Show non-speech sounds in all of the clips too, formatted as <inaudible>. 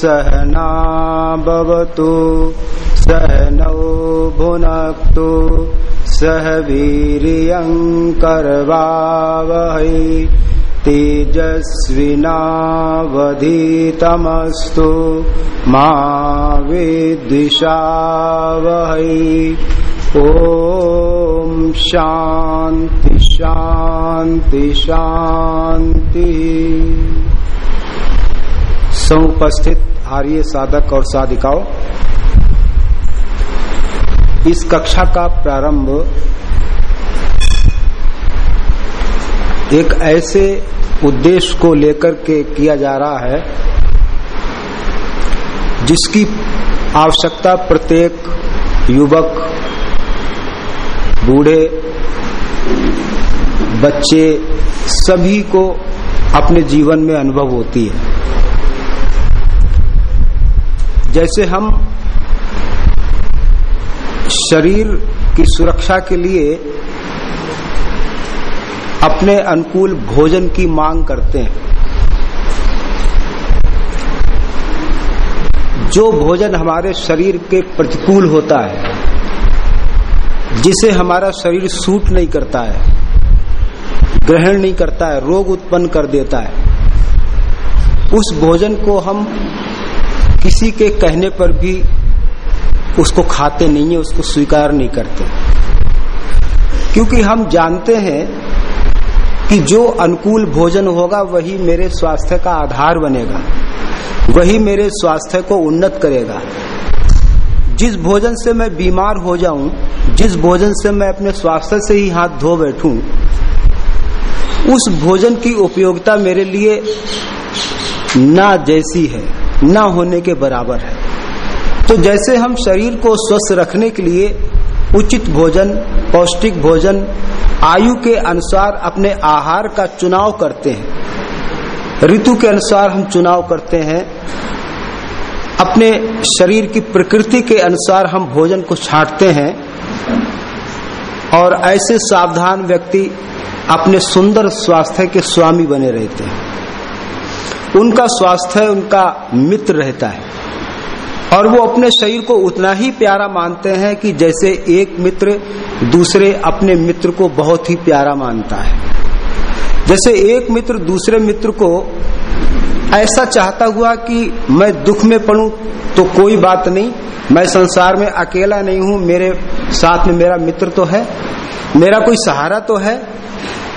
सहनावतु सहनौ भुनक्तु सह वीर्यङ्करवावहै तेजस्विनावधीतमस्तु मा विद्विषावहै। ॐ शान्ति शान्ति शान्ति। समुपस्थित आर्य साधक और साधिकाओं। इस कक्षा का प्रारंभ एक ऐसे उद्देश्य को लेकर के किया जा रहा है, जिसकी आवश्यकता प्रत्येक युवक, बूढ़े, बच्चे सभी को अपने जीवन में अनुभव होती है। जैसे हम शरीर की सुरक्षा के लिए अपने अनुकूल भोजन की मांग करते हैं। जो भोजन हमारे शरीर के प्रतिकूल होता है, जिसे हमारा शरीर सूट नहीं करता है, ग्रहण नहीं करता है, रोग उत्पन्न कर देता है, उस भोजन को हम किसी के कहने पर भी उसको खाते नहीं है, उसको स्वीकार नहीं करते। क्योंकि हम जानते हैं कि जो अनुकूल भोजन होगा, वही मेरे स्वास्थ्य का आधार बनेगा। वही मेरे स्वास्थ्य को उन्नत करेगा। जिस भोजन से मैं बीमार हो जाऊँ, जिस भोजन से मैं अपने स्वास्थ्य से ही हाथ धो बैठूं, उस भोजन की उपयोगिता मेरे लिए ना जैसी है। ना होने के बराबर है। तो जैसे हम शरीर को स्वस्थ रखने के लिए उचित भोजन, पौष्टिक भोजन, आयु के अनुसार अपने आहार का चुनाव करते हैं। ऋतु के अनुसार हम चुनाव करते हैं। अपने शरीर की प्रकृति के अनुसार हम भोजन को छांटते हैं। और ऐसे सावधान व्यक्ति अपने सुंदर स्वास्थ्य के स्वामी बने रहते हैं। उनका स्वास्थ्य, उनका मित्र रहता है। और वो अपने शरीर को उतना ही प्यारा मानते हैं कि जैसे एक मित्र दूसरे अपने मित्र को बहुत ही प्यारा मानता है। जैसे एक मित्र दूसरे मित्र को ऐसा चाहता हुआ कि मैं दुख में पड़ू तो कोई बात नहीं, मैं संसार में अकेला नहीं हूँ, मेरे साथ में मेरा मित्र तो है, मेरा कोई सहारा तो है,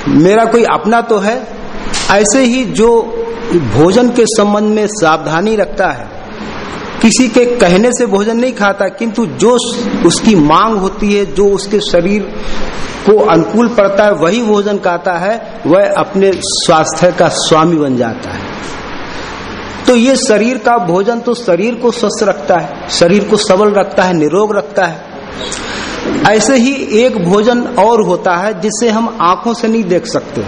मेरा कोई अपना तो है, ऐसे ही जो भोजन के संबंध में सावधानी रखता है। किसी के कहने से भोजन नहीं खाता, किंतु जो उसकी मांग होती है, जो उसके शरीर को अनुकूल पड़ता है, वही भोजन खाता है, वह अपने स्वास्थ्य का स्वामी बन जाता है। तो ये शरीर का भोजन तो शरीर को स्वस्थ रखता है, शरीर को सबल रखता है, निरोग रखता है। ऐसे ही एक भोजन और होता है, जिसे हम आँखों से नहीं देख सकते।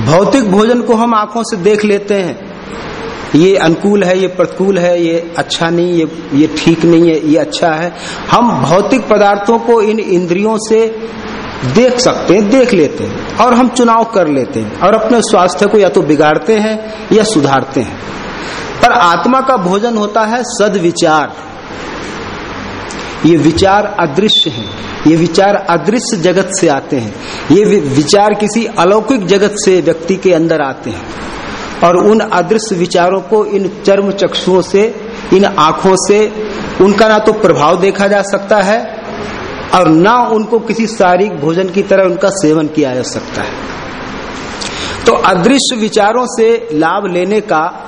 भौतिक भोजन को हम आँखों से देख लेते हैं। ये अनुकूल है, ये प्रतिकूल है, ये अच्छा नहीं, ये ये ठीक नहीं है, ये अच्छा है। हम भौतिक पदार्थों को इन इंद्रियों से देख सकते हैं, देख लेते हैं और हम चुनाव कर लेते हैं और अपने स्वास्थ्य को या तो बिगाड़ते हैं या सुधारते हैं। पर आत्मा का भोजन होता है सद विचार ये विचार अदृश्य हैं। ये विचार अदृश्य जगत से आते हैं। ये विचार किसी अलौकिक जगत से व्यक्ति के अंदर आते हैं। और उन अदृश्य विचारों को इन चर्म चक्षुओं से, इन आँखों से, उनका ना तो प्रभाव देखा जा सकता है, और ना उनको किसी शारीरिक भोजन की तरह उनका सेवन किया जा सकता है। तो अदृश्य विचारों से लाभ लेने का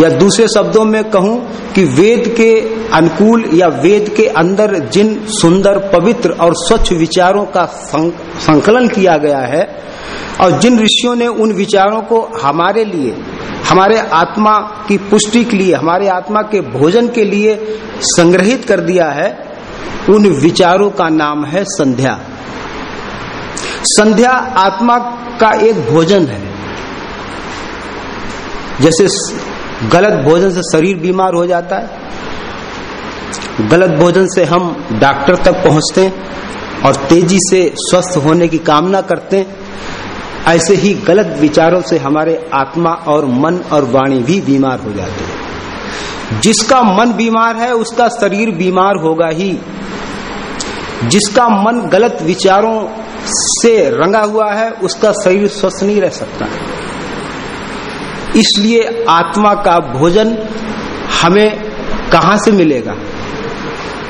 या दूसरे शब्दों में कहूँ कि वेद के अनुकूल या वेद के अंदर जिन सुंदर, पवित्र और स्वच्छ विचारों का संकलन किया गया है और जिन ऋषियों ने उन विचारों को हमारे लिए, हमारे आत्मा की पुष्टि के लिए, हमारे आत्मा के भोजन के लिए संग्रहित कर दिया है, उन विचारों का नाम है संध्या। संध्या आत्मा का एक भोजन है। जैसे गलत भोजन से शरीर बीमार हो जाता है। गलत भोजन से हम डॉक्टर तक पहुँचते हैं और तेज़ी से स्वस्थ होने की कामना करते हैं। ऐसे ही गलत विचारों से हमारे आत्मा और मन और वाणी भी बीमार हो जाते हैं। जिसका मन बीमार है, उसका शरीर बीमार होगा ही। जिसका मन गलत विचारों से रंगा हुआ है, उसका शरीर स्वस्थ नहीं रह सकता। इसलिए आत्मा का भोजन हमें कहा से मिलेगा?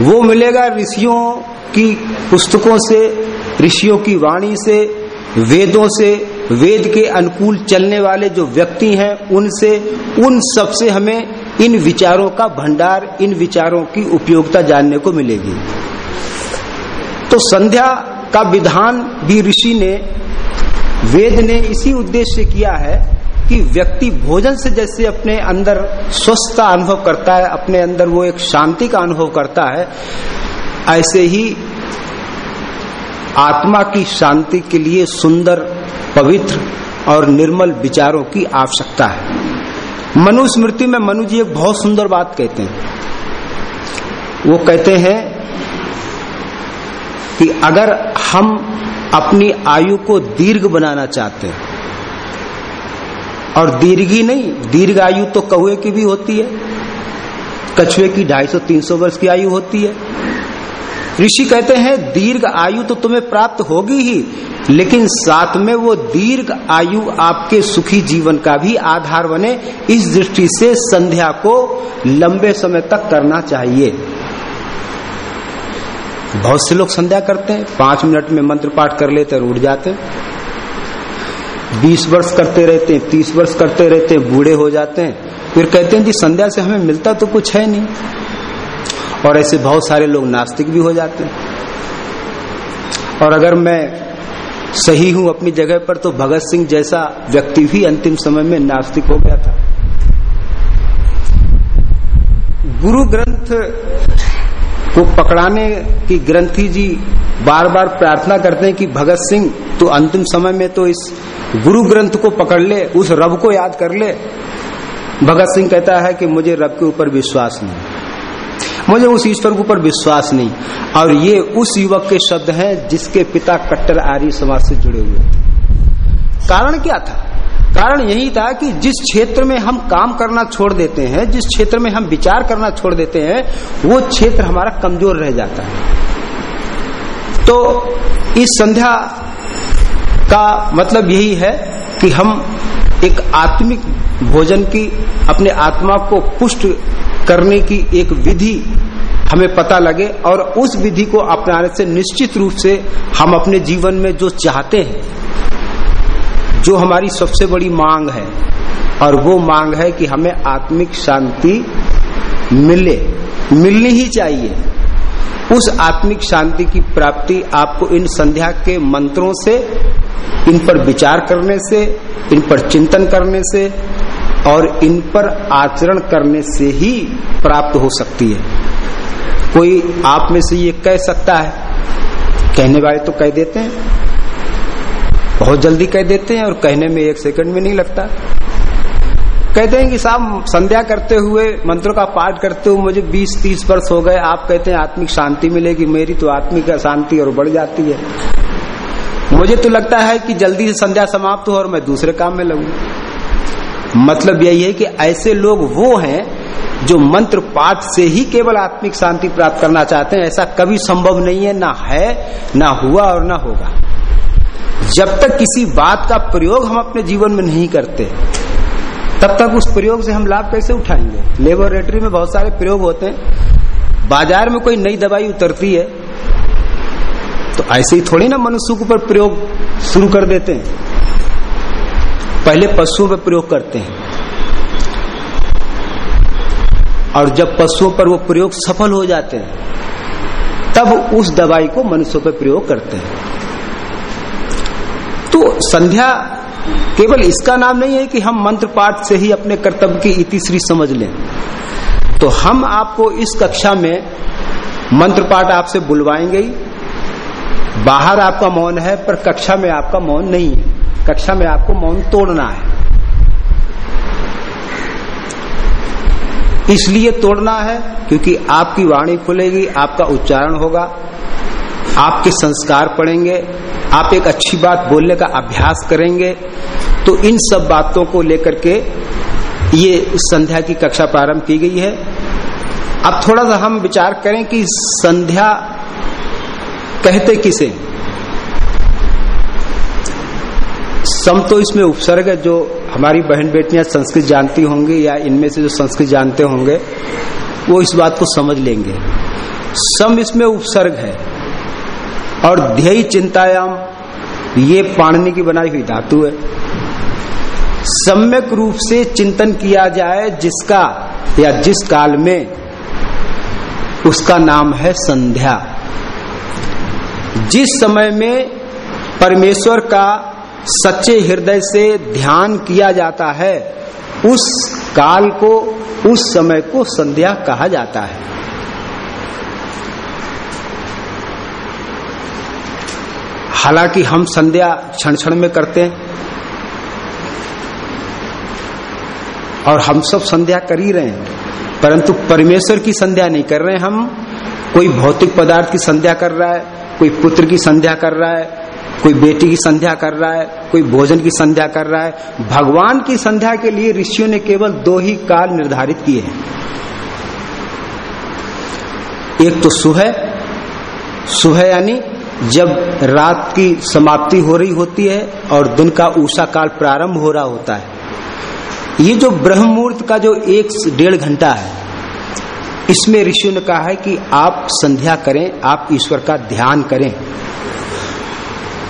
वो मिलेगा ऋषियों की पुस्तकों से, ऋषियों की वाणी से, वेदों से, वेद के अनुकूल चलने वाले जो व्यक्ति हैं, उनसे, उन सबसे हमें इन विचारों का भंडार, इन विचारों की उपयोगिता जानने को मिलेगी। तो संध्या का विधान भी ऋषि ने, वेद ने इसी उद्देश्य से किया है कि व्यक्ति भोजन से जैसे अपने अंदर स्वस्थता अनुभव करता है, अपने अंदर वो एक शांति का अनुभव करता है, ऐसे ही आत्मा की शांति के लिए सुंदर, पवित्र और निर्मल विचारों की आवश्यकता है। मनुस्मृति में मनु जी एक बहुत सुंदर बात कहते हैं। वो कहते हैं कि अगर हम अपनी आयु को दीर्घ बनाना चाहते हैं और दीर्घी नहीं, दीर्घ आयु तो कौए की भी होती है। कछुए की 250-300 वर्ष की आयु होती है। ऋषि कहते हैं, दीर्घ आयु तो तुम्हें प्राप्त होगी ही, लेकिन साथ में वो दीर्घ आयु आपके सुखी जीवन का भी आधार बने। इस दृष्टि से संध्या को लंबे समय तक करना चाहिए। बहुत से लोग संध्या करते हैं, पाँच मिनट में मंत्र पाठ कर लेते और उठ जाते हैं। बीस वर्ष करते रहते हैं, तीस वर्ष करते रहते हैं, बूढ़े हो जाते हैं। फिर कहते हैं, जी, संध्या से हमें मिलता तो कुछ है नहीं। और ऐसे बहुत सारे लोग नास्तिक भी हो जाते हैं। और अगर मैं सही हूँ अपनी जगह पर तो भगत सिंह जैसा व्यक्ति भी अंतिम समय में नास्तिक हो गया था। गुरु ग्रंथ को पकड़ाने की ग्रंथी जी बार बार प्रार्थना करते हैं कि भगत सिंह तो अंतिम समय में तो इस गुरु ग्रंथ को पकड़ ले, उस रब को याद कर ले। भगत सिंह कहता है कि मुझे रब के ऊपर विश्वास नहीं। मुझे उस ईश्वर के ऊपर विश्वास नहीं। और ये उस युवक के शब्द हैं जिसके पिता कट्टर आर्य समाज से जुड़े हुए कारण क्या था? कारण यही था कि जिस क्षेत्र में हम काम करना छोड़ देते हैं, जिस क्षेत्र में हम विचार करना छोड़ देते हैं, वो क्षेत्र हमारा कमज़ोर रह जाता है। तो इस संध्या का मतलब यही है कि हम एक आत्मिक भोजन की, अपने आत्मा को पुष्ट करने की एक विधि हमें पता लगे और उस विधि को अपनाने से निश्चित रूप से हम अपने जीवन में जो चाहते हैं जो हमारी सबसे बड़ी मांग है। और वो मांग है कि हमें आत्मिक शांति मिले। मिलनी ही चाहिए। उस आत्मिक शांति की प्राप्ति आपको इन संध्या के मंत्रों से, इन पर विचार करने से, इन पर चिंतन करने से, और इन पर आचरण करने से ही प्राप्त हो सकती है। कोई आप में से ये कह सकता है, कहने वाले तो कह देते हैं। बहुत जल्दी कह देते हैं और कहने में एक सेकंड में नहीं लगता। कहते हैं कि साहब, संध्या करते हुए, मंत्रों का पाठ करते हुए मुझे 20-30 वर्ष हो गए। आप कहते हैं आत्मिक शांति मिलेगी, मेरी तो आत्मिक शांति और बढ़ जाती है। मुझे तो लगता है कि जल्दी से संध्या समाप्त हो और मैं दूसरे काम में लगू। मतलब यही है कि ऐसे लोग वो हैं जो मंत्र पाठ से ही केवल आत्मिक शांति प्राप्त करना चाहते हैं। ऐसा कभी संभव नहीं है, ना है, ना हुआ और ना होगा। जब तक किसी बात का प्रयोग हम अपने जीवन में नहीं करते, तब तक उस प्रयोग से हम लाभ कैसे उठाएँगे? लेबोरेटरी में बहुत सारे प्रयोग होते हैं। बाज़ार में कोई नई दवाई उतरती है तो ऐसे ही थोड़ी ना मनुष्य के ऊपर प्रयोग शुरू कर देते हैं। पहले पशुओं पर प्रयोग करते हैं। और जब पशुओं पर वो प्रयोग सफल हो जाते हैं, तब उस दवाई को मनुष्यों पर प्रयोग करते हैं। तो संध्या केवल इसका नाम नहीं है कि हम मंत्र पाठ से ही अपने कर्तव्य की इतिश्री समझ लें। तो हम आपको इस कक्षा में मंत्र पाठ आपसे बुलवाएँगे। ही बाहर आपका मौन है, पर कक्षा में आपका मौन नहीं है। कक्षा में आपको मौन तोड़ना है। इसलिए तोड़ना है, क्योंकि आपकी वाणी खुलेगी, आपका उच्चारण होगा, आपके संस्कार पड़ेंगे आप एक अच्छी बात बोलने का अभ्यास करेंगे तो इन सब बातों को लेकर के ये संध्या की कक्षा प्रारंभ की गई है। अब थोड़ा सा हम विचार करें कि संध्या कहते किसे? सम तो इसमें उपसर्ग है, जो हमारी बहन बेटियाँ संस्कृत जानती होंगी या इनमें से जो संस्कृत जानते होंगे, वो इस बात को समझ लेंगे। सम इसमें उपसर्ग है और ध्यय चिंतायाम, ये पाणनी की बनाई हुई धातु है। सम्यक रूप से चिंतन किया जाए जिसका, या जिस काल में, उसका नाम है संध्या। जिस समय में परमेश्वर का सच्चे हृदय से ध्यान किया जाता है, उस काल को, उस समय को संध्या कहा जाता है। हालाँकि हम संध्या क्षण क्षण में करते हैं। और हम सब संध्या कर ही रहे हैं। परंतु परमेश्वर की संध्या नहीं कर रहे हम। कोई भौतिक पदार्थ की संध्या कर रहा है, कोई पुत्र की संध्या कर रहा है, कोई बेटी की संध्या कर रहा है, कोई भोजन की संध्या कर रहा है। भगवान की संध्या के लिए ऋषियों ने केवल दो ही काल निर्धारित किए हैं। एक तो सुबह सुबह यानी जब रात की समाप्ति हो रही होती है और दिन का ऊषा काल प्रारंभ हो रहा होता है, ये जो ब्रह्म मुहूर्त का जो एक डेढ़ घंटा है, इसमें ऋषि ने कहा है कि आप संध्या करें, आप ईश्वर का ध्यान करें।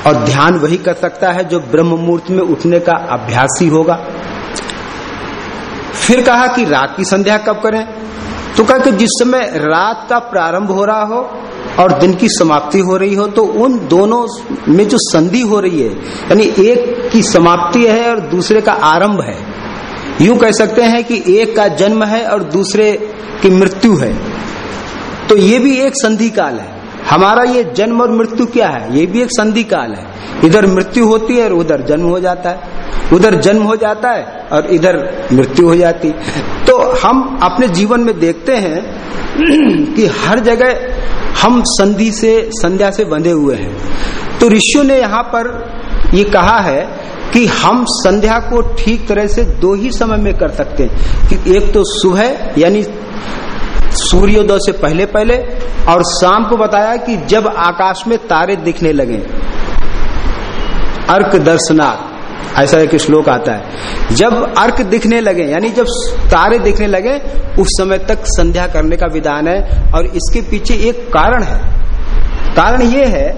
और ध्यान वही कर सकता है जो ब्रह्म मुहूर्त में उठने का अभ्यासी होगा। फिर कहा कि रात की संध्या कब करें? तो कहा कि जिस समय रात का प्रारंभ हो रहा हो और दिन की समाप्ति हो रही हो तो उन दोनों में जो संधि हो रही है, यानी एक की समाप्ति है और दूसरे का आरंभ है। यूँ कह सकते हैं कि एक का जन्म है और दूसरे की मृत्यु है। तो ये भी एक संधि काल है। हमारा ये जन्म और मृत्यु क्या है? ये भी एक संधि काल है। इधर मृत्यु होती है और उधर जन्म हो जाता है। उधर जन्म हो जाता है और इधर मृत्यु हो जाती। तो हम अपने जीवन में देखते हैं <clears throat> कि हर जगह हम संधि से, संध्या से बंधे हुए हैं। तो ऋषियों ने यहाँ पर ये कहा है कि हम संध्या को ठीक तरह से दो ही समय में कर सकते हैं। कि एक तो सुबह, यानी सूर्योदय से पहले पहले, और शाम को बताया कि जब आकाश में तारे दिखने लगे, अर्क दर्शनाथ ऐसा एक श्लोक आता है। जब अर्क दिखने लगे, यानी जब तारे दिखने लगे, उस समय तक संध्या करने का विधान है और इसके पीछे एक कारण है। कारण ये है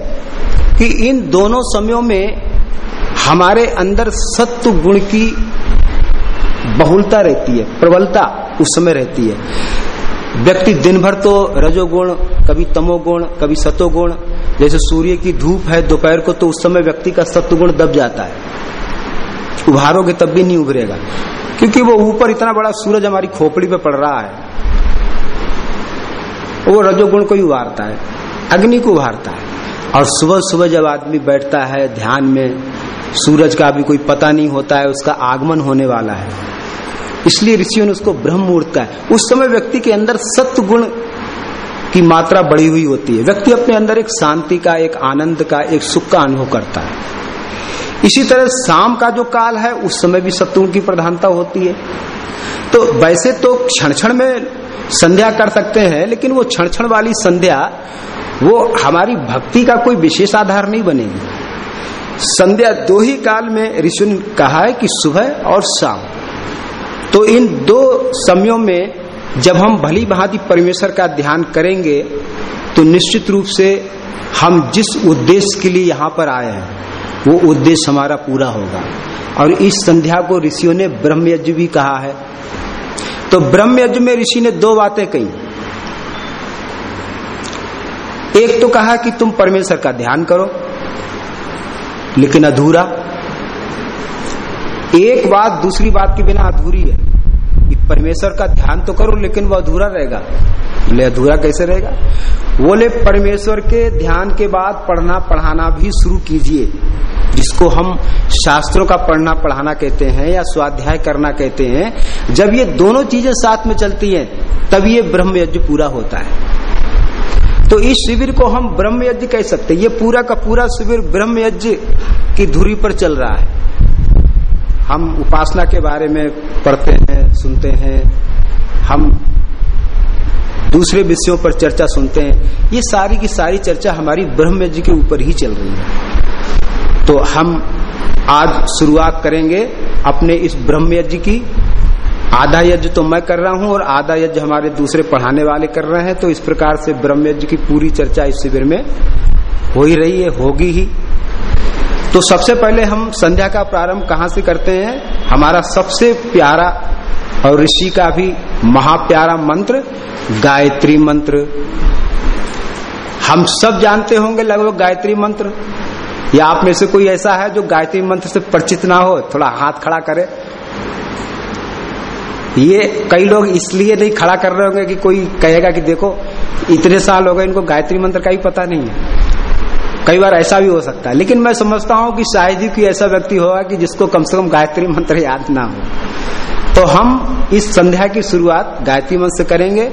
कि इन दोनों समयों में हमारे अंदर सत्व गुण की बहुलता रहती है, प्रबलता उस समय रहती है। व्यक्ति दिन भर तो रजोगुण, कभी तमोगुण, कभी सतोगुण, जैसे सूर्य की धूप है दोपहर को तो उस समय व्यक्ति का सत्वगुण दब जाता है। उभारोगे तब भी नहीं उभरेगा। क्योंकि वो ऊपर इतना बड़ा सूरज हमारी खोपड़ी पे पड़ रहा है। वो रजोगुण को ही उभारता है, अग्नि को उभारता है। और सुबह सुबह जब आदमी बैठता है ध्यान में, सूरज का भी कोई पता नहीं होता है, उसका आगमन होने वाला है। इसलिए ऋषियों ने उसको ब्रह्म मुहूर्त का है। उस समय व्यक्ति के अंदर सत्य गुण की मात्रा बढ़ी हुई होती है। व्यक्ति अपने अंदर एक शांति का, एक आनंद का, एक सुख का अनुभव करता है। इसी तरह शाम का जो काल है, उस समय भी सत्वगुण की प्रधानता होती है। तो वैसे तो क्षण क्षण में संध्या कर सकते हैं, लेकिन वो क्षण क्षण वाली संध्या, वो हमारी भक्ति का कोई विशेष आधार नहीं बनेगी। संध्या दो ही काल में ऋषि ने कहा है कि सुबह और शाम। तो इन दो समयों में जब हम भली भांति परमेश्वर का ध्यान करेंगे तो निश्चित रूप से हम जिस उद्देश्य के लिए यहाँ पर आए हैं, वो उद्देश्य हमारा पूरा होगा। और इस संध्या को ऋषियों ने ब्रह्म यज्ञ भी कहा है। तो ब्रह्म यज्ञ में ऋषि ने दो बातें कही। एक तो कहा कि तुम परमेश्वर का ध्यान करो, लेकिन अधूरा। एक बात दूसरी बात के बिना अधूरी है कि परमेश्वर का ध्यान तो करो, लेकिन वो अधूरा रहेगा। बोले अधूरा कैसे रहेगा? बोले, परमेश्वर के ध्यान के बाद पढ़ना, पढ़ाना भी शुरू कीजिए। जिसको हम शास्त्रों का पढ़ना, पढ़ाना कहते हैं या स्वाध्याय करना कहते हैं, जब ये दोनों चीज़ें साथ में चलती हैं, तब ये ब्रह्म यज्ञ पूरा होता है। तो इस शिविर को हम ब्रह्म यज्ञ कह सकते हैं। ये पूरा का पूरा शिविर ब्रह्म यज्ञ की धुरी पर चल रहा है। हम उपासना के बारे में पढ़ते हैं, सुनते हैं। हम दूसरे विषयों पर चर्चा सुनते हैं। ये सारी की सारी चर्चा हमारी ब्रह्म जी के ऊपर ही चल रही है। तो हम आज शुरुआत करेंगे अपने इस ब्रह्म यज्ञ की। आधा यज्ञ तो मैं कर रहा हूँ और आधा यज्ञ हमारे दूसरे पढ़ाने वाले कर रहे हैं। तो इस प्रकार से ब्रह्म यज्ञ की पूरी चर्चा इस शिविर में हो ही रही है, होगी ही। तो सबसे पहले हम संध्या का प्रारंभ कहाँ से करते हैं? हमारा सबसे प्यारा और ऋषि का भी महाप्यारा मंत्र, गायत्री मंत्र। हम सब जानते होंगे लगभग गायत्री मंत्र। या आप में से कोई ऐसा है जो गायत्री मंत्र से परिचित ना हो, थोड़ा हाथ खड़ा करे? ये कई लोग इसलिए नहीं खड़ा कर रहे होंगे कि कोई कहेगा कि देखो, इतने साल हो गए इनको गायत्री मंत्र का ही पता नहीं है। कई बार ऐसा भी हो सकता है। लेकिन मैं समझता हूँ कि शायद ही कोई ऐसा व्यक्ति होगा कि जिसको कम से कम गायत्री मंत्र याद ना हो। तो हम इस संध्या की शुरुआत गायत्री मंत्र से करेंगे।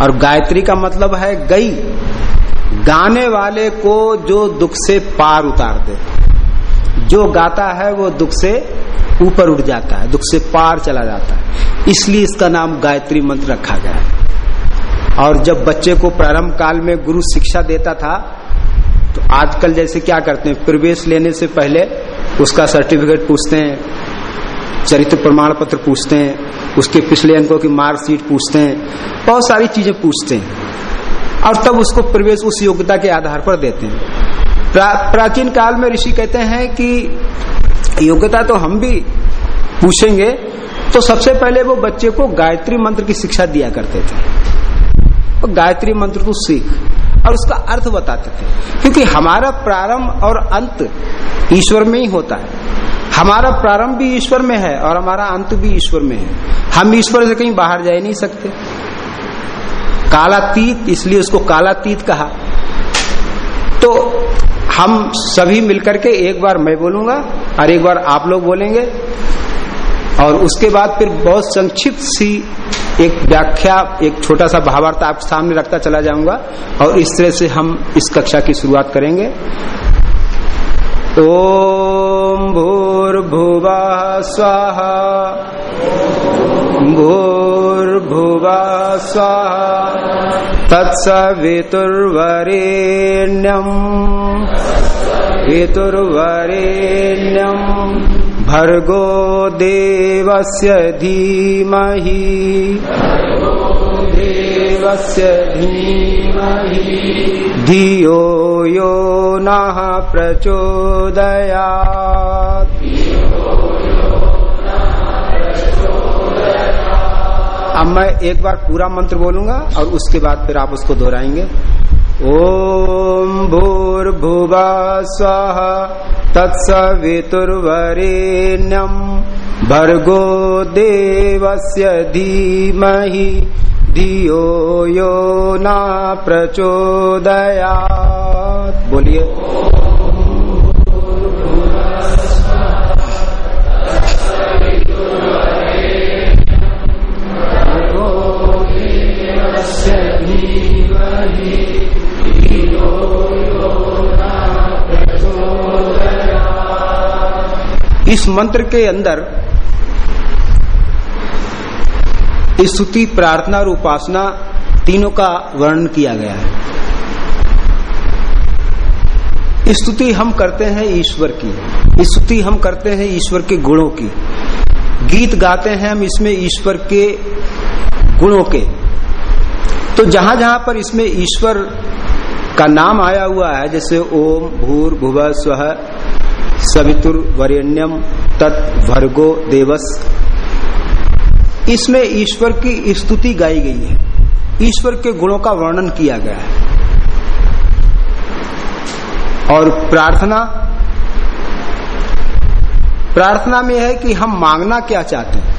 और गायत्री का मतलब है गई। गाने वाले को जो दुख से पार उतार दे। जो गाता है वो दुख से ऊपर उठ जाता है, दुख से पार चला जाता है। इसलिए इसका नाम गायत्री मंत्र रखा गया है। और जब बच्चे को प्रारंभ काल में गुरु शिक्षा देता था तो आजकल जैसे क्या करते हैं, प्रवेश लेने से पहले उसका सर्टिफिकेट पूछते हैं चरित्र प्रमाण पत्र पूछते हैं उसके पिछले अंकों की मार्कशीट पूछते हैं बहुत सारी चीज़ें पूछते हैं और तब उसको प्रवेश उस योग्यता के आधार पर देते हैं। प्रा, प्राचीन काल में ऋषि कहते हैं कि योग्यता तो हम भी पूछेंगे तो सबसे पहले वो बच्चे को गायत्री मंत्र की शिक्षा दिया करते थे। और गायत्री मंत्र तो सीख और उसका अर्थ बताते थे क्योंकि हमारा प्रारंभ और अंत ईश्वर में ही होता है। हमारा प्रारंभ भी ईश्वर में है और हमारा अंत भी ईश्वर में है। हम ईश्वर से कहीं बाहर जा नहीं सकते। कालातीत इसलिए उसको कालातीत कहा। तो हम सभी मिलकर के एक बार मैं बोलूँगा और एक बार आप लोग बोलेंगे। और उसके बाद फिर बहुत संक्षिप्त सी एक व्याख्या, एक छोटा सा भावार्थ आपके सामने रखता चला जाऊँगा। और इस तरह से हम इस कक्षा की शुरुआत करेंगे। ओम भूर्भुवा स्वाहा। भूर्भुवा स्वाहा। तत्सवितुर्वरेण्यम। वितुर्वरेण्यम। भर्गो देवस्य धीमहि। देवस्य धियो यो नः प्रचोदयात्। अब मैं एक बार पूरा मंत्र बोलूँगा और उसके बाद फिर आप उसको दोहराएँगे। ओम भूर्भुवा स्व तत्सवितुर्वरेण्यम भर्गो देवस्य धीमहि। धियो यो न प्रचोदयात्। बोलिए। इस मंत्र के अंदर स्तुति प्रार्थना और उपासना तीनों का वर्णन किया गया है। स्तुति हम करते हैं ईश्वर की स्तुति हम करते हैं ईश्वर के गुणों की। गीत गाते हैं हम इसमें ईश्वर के गुणों के। तो जहाँ जहाँ पर इसमें ईश्वर का नाम आया हुआ है, जैसे ओम, भूर, भुव, स्व, सवितुर, वरेण्यम, तत् भर्गो देवस इसमें ईश्वर की स्तुति गाई गई है। ईश्वर के गुणों का वर्णन किया गया है। और प्रार्थना प्रार्थना में है कि हम मांगना क्या चाहते हैं।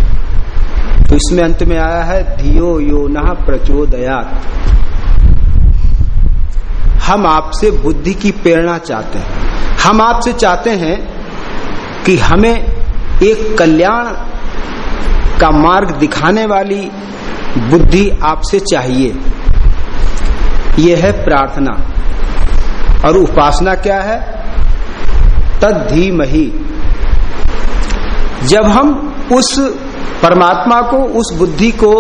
तो इसमें अंत में आया है, धियो यो न प्रचोदयात। हम आपसे बुद्धि की प्रेरणा चाहते हैं। हम आपसे चाहते हैं कि हमें एक कल्याण का मार्ग दिखाने वाली बुद्धि आपसे चाहिए। यह है प्रार्थना। और उपासना क्या है? तद्धीमही जब हम उस परमात्मा को, उस बुद्धि को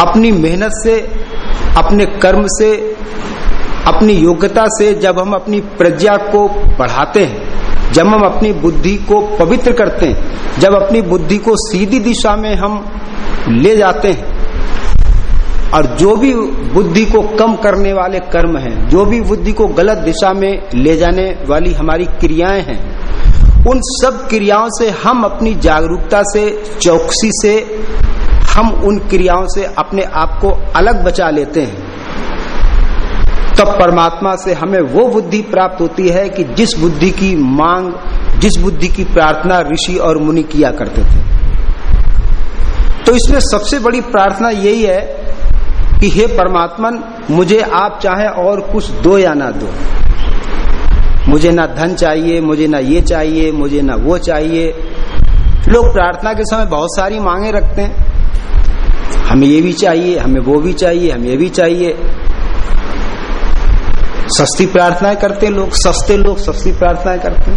अपनी मेहनत से, अपने कर्म से, अपनी योग्यता से जब हम अपनी प्रज्ञा को बढ़ाते हैं जब हम अपनी बुद्धि को पवित्र करते हैं, जब अपनी बुद्धि को सीधी दिशा में हम ले जाते हैं, और जो भी बुद्धि को कम करने वाले कर्म हैं, जो भी बुद्धि को गलत दिशा में ले जाने वाली हमारी क्रियाएँ हैं, उन सब क्रियाओं से हम अपनी जागरूकता से, चौकसी से हम उन क्रियाओं से अपने आप को अलग बचा लेते हैं। तब परमात्मा से हमें वो बुद्धि प्राप्त होती है कि जिस बुद्धि की मांग, जिस बुद्धि की प्रार्थना ऋषि और मुनि किया करते थे। तो इसमें सबसे बड़ी प्रार्थना यही है कि हे परमात्मन, मुझे आप चाहे और कुछ दो या ना दो। मुझे ना धन चाहिए, मुझे ना ये चाहिए, मुझे ना वो चाहिए। लोग प्रार्थना के समय बहुत सारी मांगे रखते हैं। हमें ये भी चाहिए, हमें वो भी चाहिए, हमें ये भी चाहिए। सस्ती प्रार्थनाएँ करते लोग, सस्ते लोग सस्ती प्रार्थनाएँ करते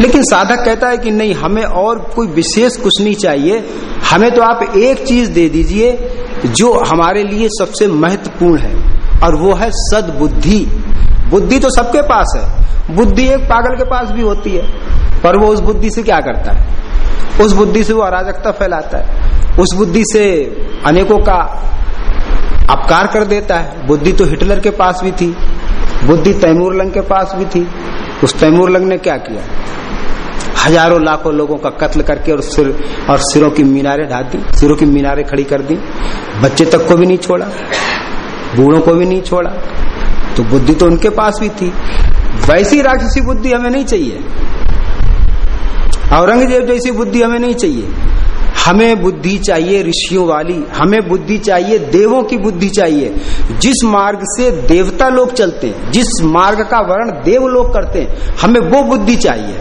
लेकिन साधक कहता है कि नहीं, हमें और कोई विशेष कुछ नहीं चाहिए। हमें तो आप एक चीज़ दे दीजिए जो हमारे लिए सबसे महत्वपूर्ण है, और वो है सदबुद्धि। बुद्धि तो सबके पास है। बुद्धि एक पागल के पास भी होती है, पर वो उस बुद्धि से क्या करता है? उस बुद्धि से वो अराजकता फैलाता है। उस बुद्धि से अनेकों का अपकार कर देता है। बुद्धि तो हिटलर के पास भी थी। बुद्धि तैमूर लंग के पास भी थी। उस तैमूर लंग ने क्या किया? हज़ारों लाखों लोगों का कत्ल करके और सिर, और सिरों की मीनारे ढा दी। सिरों की मीनारे खड़ी कर दी। बच्चे तक को भी नहीं छोड़ा। बूढ़ों को भी नहीं छोड़ा। तो बुद्धि तो उनके पास भी थी। वैसी राक्षसी बुद्धि हमें नहीं चाहिए। औरंगज़ेब जैसी बुद्धि हमें नहीं चाहिए। हमें बुद्धि चाहिए ऋषियों वाली, हमें बुद्धि चाहिए देवों की बुद्धि चाहिए। जिस मार्ग से देवता लोग चलते हैं, जिस मार्ग का वर्ण देव लोग करते हैं, हमें वो बुद्धि चाहिए।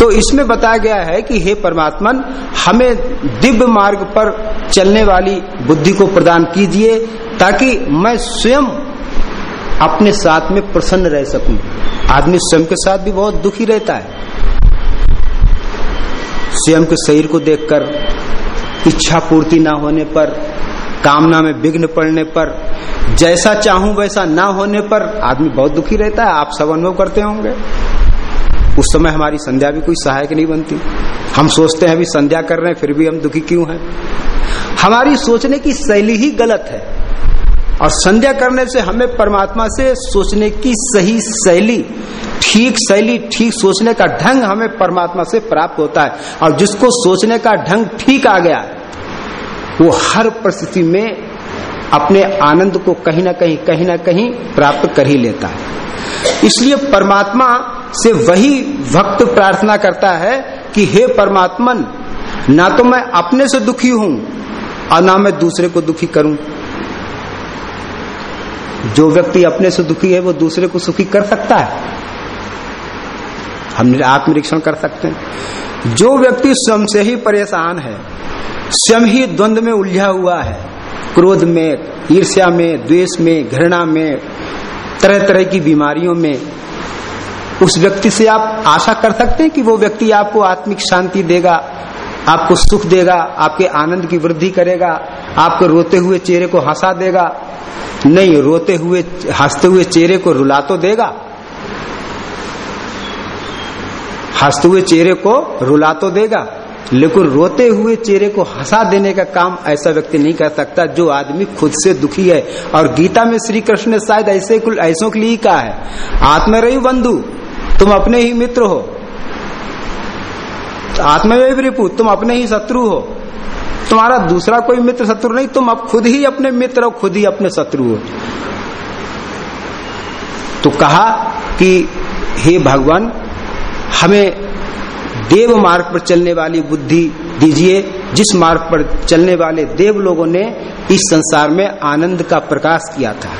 तो इसमें बताया गया है कि हे परमात्मन, हमें दिव्य मार्ग पर चलने वाली बुद्धि को प्रदान कीजिए, ताकि मैं स्वयं अपने साथ में प्रसन्न रह सकूँ। आदमी स्वयं के साथ भी बहुत दुखी रहता है। स्वयं के शरीर को देखकर इच्छा पूर्ति ना होने पर, कामना में विघ्न पड़ने पर, जैसा चाहूँ वैसा ना होने पर आदमी बहुत दुखी रहता है। आप सब अनुभव करते होंगे। उस समय हमारी संध्या भी कोई सहायक नहीं बनती। हम सोचते हैं, अभी संध्या कर रहे हैं, फिर भी हम दुखी क्यों हैं? हमारी सोचने की शैली ही गलत है। और संध्या करने से हमें परमात्मा से सोचने की सही शैली ठीक शैली, ठीक सोचने का ढंग हमें परमात्मा से प्राप्त होता है। और जिसको सोचने का ढंग ठीक आ गया, वो हर परिस्थिति में अपने आनंद को कहीं ना कहीं कहीं ना कहीं प्राप्त कर ही लेता है। इसलिए परमात्मा से वही भक्त प्रार्थना करता है कि, हे परमात्मन, ना तो मैं अपने से दुखी हूँ, और ना मैं दूसरे को दुखी करूँ। जो व्यक्ति अपने से दुखी है, वो दूसरे को सुखी कर सकता है। हम आत्मनिरीक्षण कर सकते हैं। जो व्यक्ति स्वयं से ही परेशान है, स्वयं ही द्वंद में उलझा हुआ है, क्रोध में, ईर्ष्या में, द्वेष में, घृणा में तरह तरह की बीमारियों में, उस व्यक्ति से आप आशा कर सकते हैं कि वो व्यक्ति आपको आत्मिक शांति देगा, आपको सुख देगा, आपके आनंद की वृद्धि करेगा, आपको रोते हुए चेहरे को हंसा देगा, नहीं, रोते हुए, हँसते हुए चेहरे को रुला तो देगा हँसते हुए चेहरे को रुला तो देगा, लेकिन रोते हुए चेहरे को हंसा देने का काम ऐसा व्यक्ति नहीं कर सकता जो आदमी खुद से दुखी है। और गीता में श्री कृष्ण ने शायद ऐसे ऐसों के लिए कहा है आत्मरही बंधु, तुम अपने ही मित्र हो। आत्मवेव रिपु तुम अपने ही शत्रु हो। तुम्हारा दूसरा कोई मित्र शत्रु नहीं, तुम अब खुद ही अपने मित्र हो खुद ही अपने शत्रु हो। तो कहा कि, हे भगवान हमें देव मार्ग पर चलने वाली बुद्धि दीजिए, जिस मार्ग पर चलने वाले देव लोगों ने इस संसार में आनंद का प्रकाश किया था।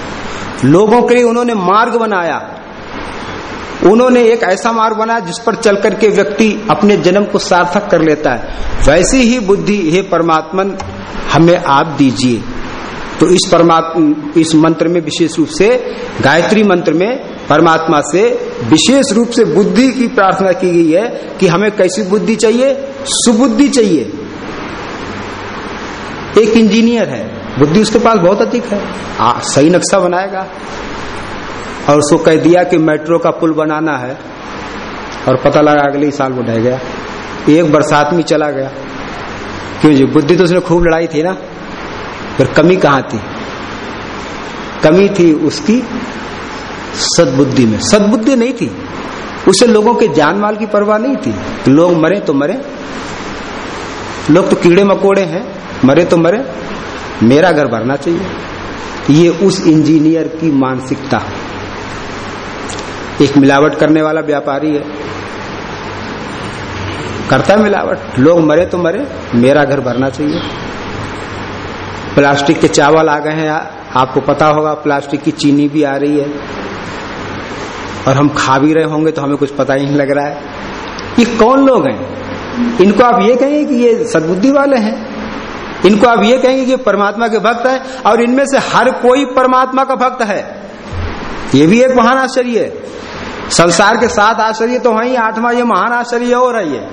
लोगों के लिए उन्होंने मार्ग बनाया। उन्होंने एक ऐसा मार्ग बनाया जिस पर चल करके व्यक्ति अपने जन्म को सार्थक कर लेता है। वैसी ही बुद्धि, हे परमात्मन, हमें आप दीजिए। तो इस परमात्मा, इस मंत्र में विशेष रूप से गायत्री मंत्र में परमात्मा से विशेष रूप से बुद्धि की प्रार्थना की गई है कि हमें कैसी बुद्धि चाहिए? सुबुद्धि चाहिए। एक इंजीनियर है बुद्धि उसके पास बहुत अधिक है। आ, सही नक्शा बनाएगा। और उसको कह दिया कि मेट्रो का पुल बनाना है। और पता लगा अगले साल वो ढह गया। एक बरसात में चला गया। क्यों जी? बुद्धि तो उसने खूब लड़ाई थी ना। फिर कमी कहाँ थी? कमी थी उसकी सदबुद्धि में। सदबुद्धि नहीं थी। उसे लोगों के जान माल की परवाह नहीं थी। लोग मरे तो मरे। लोग तो कीड़े मकोड़े हैं। मरे तो मरे। मेरा घर भरना चाहिए। ये उस इंजीनियर की मानसिकता। एक मिलावट करने वाला व्यापारी है। करता है मिलावट। लोग मरे तो मरे। मेरा घर भरना चाहिए। प्लास्टिक के चावल आ गए हैं। आपको पता होगा, प्लास्टिक की चीनी भी आ रही है। और हम खा भी रहे होंगे तो हमें कुछ पता ही नहीं लग रहा है। ये कौन लोग हैं? इनको आप ये कहेंगे कि ये सदबुद्धि वाले हैं। इनको आप ये कहेंगे कि परमात्मा के भक्त है। और इनमें से हर कोई परमात्मा का भक्त है। ये भी एक महान आश्चर्य है। संसार के साथ आश्चर्य तो वही आठवां ये महान आश्चर्य हो रही है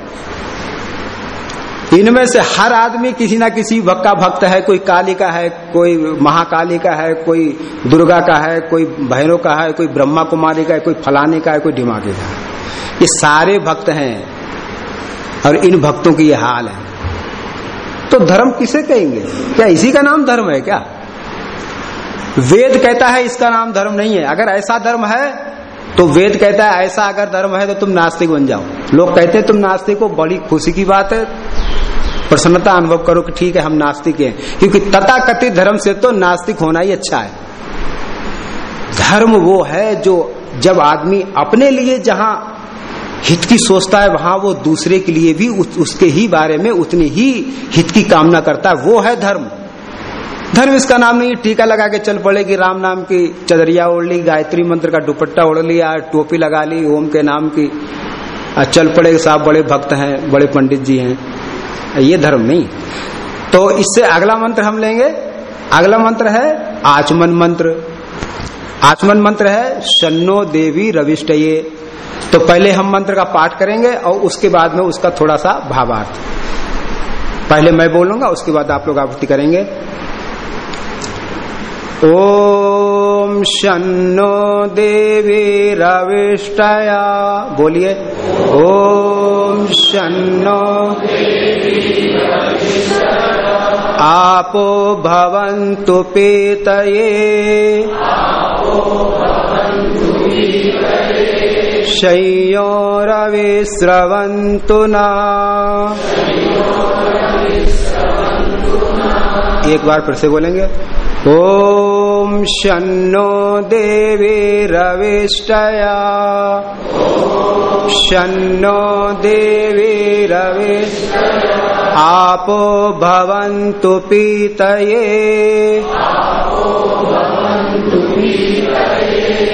इनमें से हर आदमी किसी ना किसी भक्त का भक्त है, कोई काली का है, कोई महाकाली का है, कोई दुर्गा का है, कोई भैरव का है, कोई ब्रह्मा कुमारी का है, कोई फलाने का है, कोई दिमागी का ये सारे भक्त हैं और इन भक्तों की ये हाल है। तो धर्म किसे कहेंगे? क्या इसी का नाम धर्म है क्या? वेद कहता है इसका नाम धर्म नहीं है। अगर ऐसा धर्म है तो वेद कहता है ऐसा अगर धर्म है तो तुम नास्तिक बन जाओ। लोग कहते हैं तुम नास्तिक हो बड़ी खुशी की बात है। प्रसन्नता अनुभव करो कि ठीक है हम नास्तिक हैं। क्योंकि तथा कथित धर्म से तो नास्तिक होना ही अच्छा है। धर्म वो है जो जब आदमी अपने लिए जहाँ हित की सोचता है वहाँ वो दूसरे के लिए भी उस, उसके ही बारे में उतनी ही हित की कामना करता है। वो है धर्म। धर्म इसका नाम नहीं, टीका लगा के चल पड़ेगी राम नाम की चदरिया ओढ़ ली, गायत्री मंत्र का दुपट्टा ओढ़ लिया, टोपी लगा ली, ओम के नाम की। चल पड़े साहब बड़े भक्त हैं, बड़े पंडित जी हैं। ये धर्म नहीं। तो इससे अगला मंत्र हम लेंगे। अगला मंत्र है आचमन मंत्र। आचमन मंत्र है शनो देवी रविष्टये। तो पहले हम मंत्र का पाठ करेंगे और उसके बाद में उसका थोड़ा सा भावार्थ। पहले मैं बोलूँगा, उसके बाद आप लोग आवृत्ति करेंगे। ओम शनो देवी रविष्टया बोलिए। ओम शनो आपो भवन्तु पीतये। शय्योरविस्रवन्तु न। एक बार फिर से बोलेंगे। शन्नो देवी रविष्टया। शन्नो देवी रविष्टया। आपो भवन्तु पीतये।